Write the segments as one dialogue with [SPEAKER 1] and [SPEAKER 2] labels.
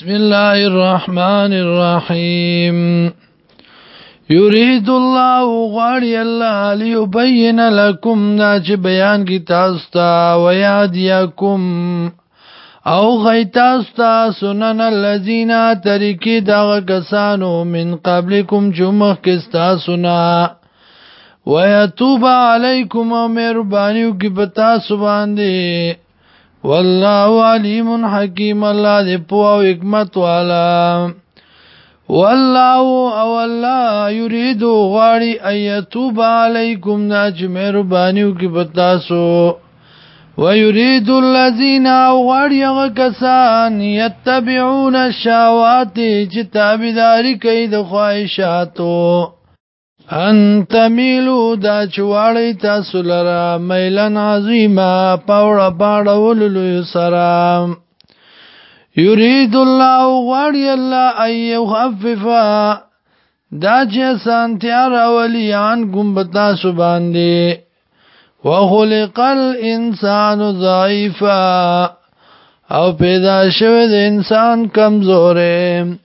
[SPEAKER 1] بسم الله الرحمن الرحيم يريد الله غاري الله ليبين لكم ناج بيان کی تاسو ته وياديكم او غیتاستا سنن الذين طریقې دغه کسانو من قبلکم جمعه کستا سنا ويتوب عليكم او مهربانيو کی پتا سبان دي والله علیم حکیم الله دې پوه او حکمت والا والله او الله یرید غاری ایتوب علیکم ناج مهربانیو کې بتاسو ويريد الذين اوغړیغه کسان يتبعون الشهوات چې تابعداري کوي د خواهشاتو ان تمیلو دا چوالی تاسو لرا میلن عظیما پاوڑا پاڑولو سرا یرید الله غواړي الله ايو خففا دا چې سانتیار اولیان ګمبتا سبان دي وخلق الانسان ضعيفا او پیدا شوه د انسان کمزوره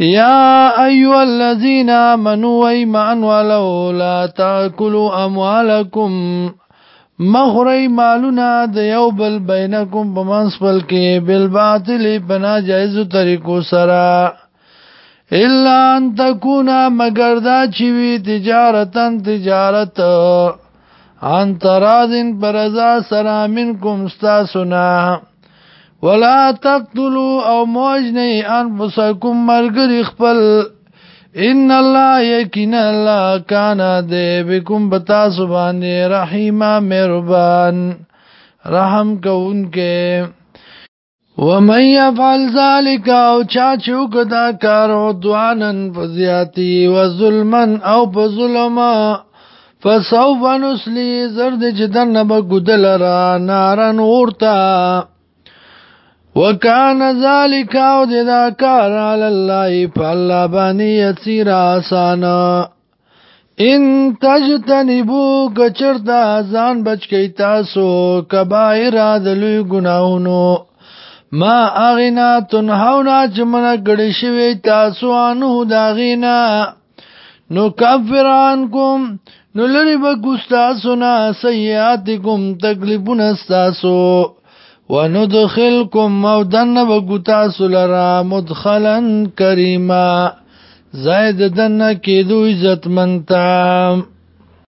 [SPEAKER 1] يا ايها الذين امنوا ايمان ولو لا تاكلوا اموالكم مغری مالونه د یو بل بینکم بمنس بل کې بل باطل بنا جایز طریقو سره الا ان تكون مگر دا چې وی تجارتن تجارت ان ترادن برزا سرامن کوم ستا سنا ولا تقتلوا او موجنه انفسکم مرګری خپل ان الله یقینا الله کان د بكم بتا سبحان رحیم مهربان رحم کوونکې ومن يفعل ذلك او چا چوک دا کارو دوانن فزیاتی و ظلمن او بظلما فسوف نسلی زرد جدن بگدل را نارن غورتا وکان ذالک او دا کار علی الله فالله باندې یسیر آسان ان تجتنبو کچرتا ځان بچ کی تاسو کبایر ادلوی ګناونو ما اغینا تنهاونا چې منا ګړې شوی تاسو انو داغینا نو کفران کوم نو لری بګوستا سنا سیئاتکم تکلیفون استاسو وندخلکم مودن وګتا سولرا مدخلن کریما زائد دن کې دوی عزت منتام